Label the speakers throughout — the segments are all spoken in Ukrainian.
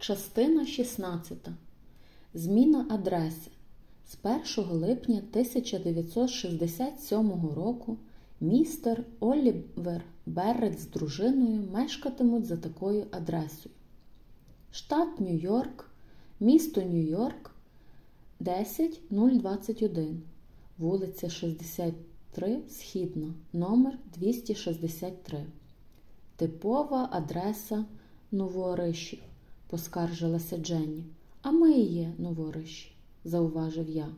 Speaker 1: Частина 16. Зміна адреси. З 1 липня 1967 року містер Олівер Беррет з дружиною мешкатимуть за такою адресою. Штат Нью-Йорк, місто Нью-Йорк 10021, вулиця 63, Східна, номер 263. Типова адреса Новоришів, поскаржилася Дженні. А ми є новориші, зауважив я.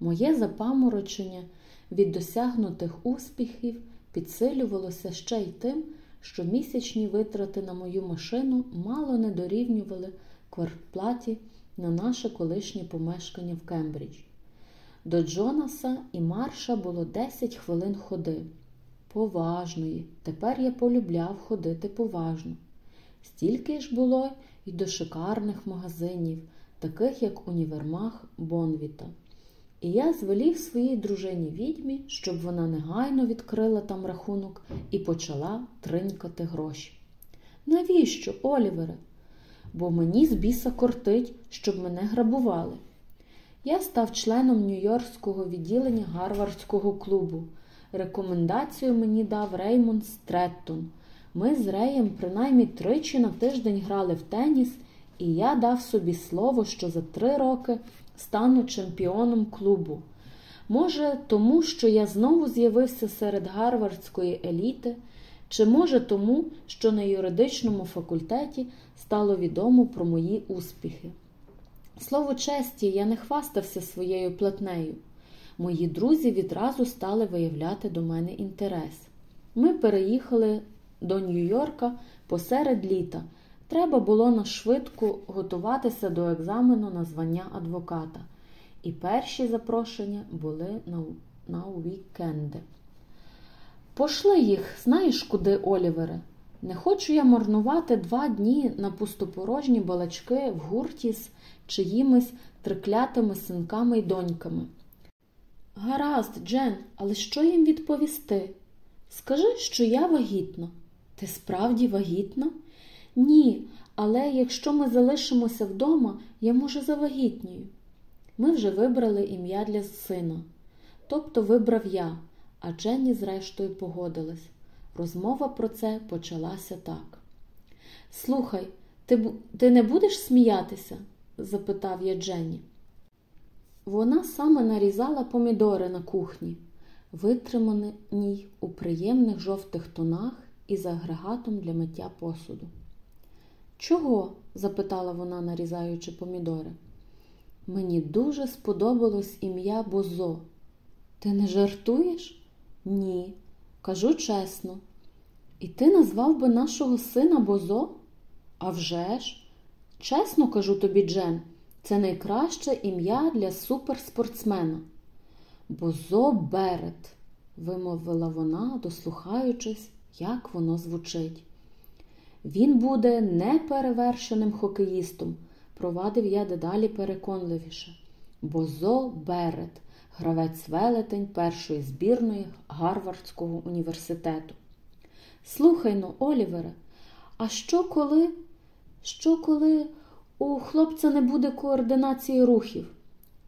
Speaker 1: Моє запаморочення від досягнутих успіхів підсилювалося ще й тим, що місячні витрати на мою машину мало не дорівнювали квартплаті на наше колишнє помешкання в Кембриджі. До Джонаса і Марша було 10 хвилин ходи. Поважної, тепер я полюбляв ходити поважно. Стільки ж було й до шикарних магазинів, таких як універмаг Бонвіта. І я звелів своїй дружині відьмі, щоб вона негайно відкрила там рахунок і почала тринькати гроші. Навіщо, Олівере? Бо мені з біса кортить, щоб мене грабували. Я став членом Нью-Йоркського відділення Гарвардського клубу. Рекомендацію мені дав Реймонд Стреттон. Ми з Реєм принаймні тричі на тиждень грали в теніс, і я дав собі слово, що за три роки стану чемпіоном клубу. Може, тому, що я знову з'явився серед гарвардської еліти, чи може тому, що на юридичному факультеті стало відомо про мої успіхи. Слово честі, я не хвастався своєю платнею. Мої друзі відразу стали виявляти до мене інтерес. Ми переїхали до Нью-Йорка посеред літа. Треба було на швидку готуватися до екзамену на звання адвоката. І перші запрошення були на, на вікенди. Пошли їх, знаєш куди, Олівере? Не хочу я марнувати два дні на пустопорожні балачки в гурті з чиїмись триклятими синками й доньками. Гаразд, Джен, але що їм відповісти? Скажи, що я вагітна. Ти справді вагітна? Ні, але якщо ми залишимося вдома, я може завагітнію. Ми вже вибрали ім'я для сина. Тобто вибрав я, а Дженні, зрештою, погодилась. Розмова про це почалася так. Слухай, ти, ти не будеш сміятися? запитав я Дженні. Вона саме нарізала помідори на кухні, витриманій у приємних жовтих тонах і з агрегатом для миття посуду. Чого? запитала вона, нарізаючи помідори. Мені дуже сподобалось ім'я Бозо. Ти не жартуєш? Ні, кажу чесно. І ти назвав би нашого сина Бозо? «А вже ж! Чесно кажу тобі, Джен, це найкраще ім'я для суперспортсмена. Бозо Берет, вимовила вона, дослухаючись, як воно звучить. Він буде неперевершеним хокеїстом, провадив я дедалі переконливіше. Бозо Берет, гравець велетень першої збірної Гарвардського університету. Слухай ну, Олівере, а що коли? Що коли у хлопця не буде координації рухів?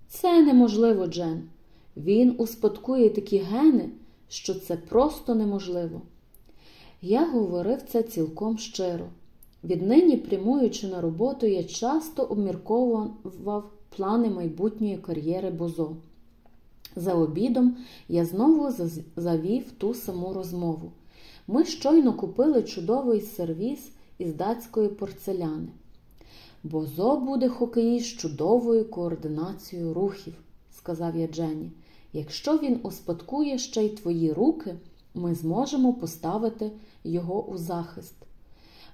Speaker 1: Це неможливо, Джен. Він успадкує такі гени, що це просто неможливо. Я говорив це цілком щиро. Віднині, прямуючи на роботу, я часто обмірковував плани майбутньої кар'єри Бозо. За обідом я знову завів ту саму розмову. Ми щойно купили чудовий сервіз із датської порцеляни. Бозо буде хокеїст з чудовою координацією рухів, сказав я Дженні. Якщо він успадкує ще й твої руки, ми зможемо поставити його у захист.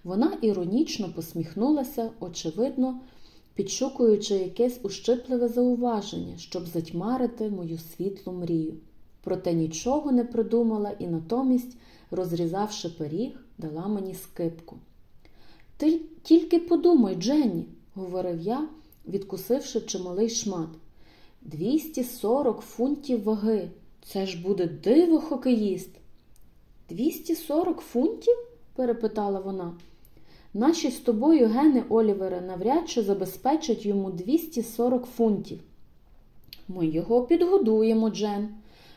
Speaker 1: Вона іронічно посміхнулася, очевидно, підшукуючи якесь ущипливе зауваження, щоб затьмарити мою світлу мрію. Проте нічого не придумала і натомість, розрізавши пиріг, дала мені скипку. Ти тільки подумай, Дженні, говорив я, відкусивши чималий шмат. 240 фунтів ваги. Це ж буде диво хокеїст. 240 фунтів? перепитала вона. Наші з тобою гени, Олівере, навряд чи забезпечать йому 240 фунтів. Ми його підгодуємо, Джен.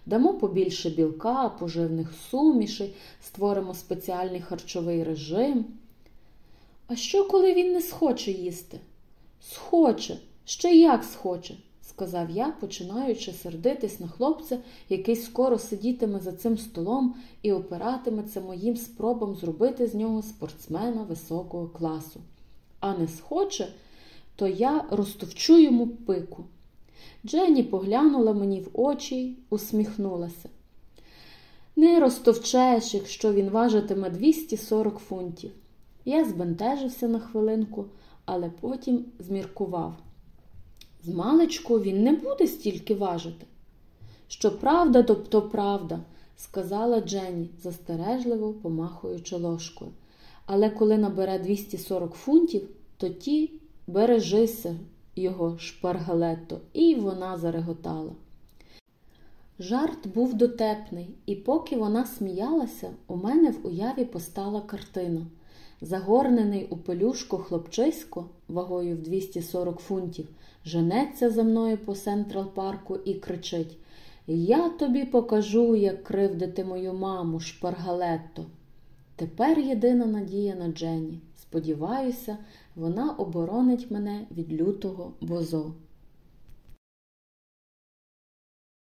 Speaker 1: Дамо побільше білка, поживних сумішей, створимо спеціальний харчовий режим. А що, коли він не схоче їсти? Схоче, ще як схоче, сказав я, починаючи сердитись на хлопця, який скоро сидітиме за цим столом і опиратиметься моїм спробам зробити з нього спортсмена високого класу. А не схоче, то я розтовчу йому пику. Дженні поглянула мені в очі усміхнулася. Не розтовчеш, якщо він важитиме 240 фунтів. Я збентежився на хвилинку, але потім зміркував. Змалечку він не буде стільки важити. Що правда, тобто правда, сказала Дженні, застережливо помахуючи ложкою. Але коли набере 240 фунтів, то ті бережися його шпаргалетто, і вона зареготала. Жарт був дотепний, і поки вона сміялася, у мене в уяві постала картина. Загорнений у пелюшку хлопчисько вагою в 240 фунтів, женеться за мною по Сентрал парку і кричить Я тобі покажу, як кривдити мою маму, шпаргалетто. Тепер єдина надія на Дженні. Сподіваюся, вона оборонить мене від лютого бозо.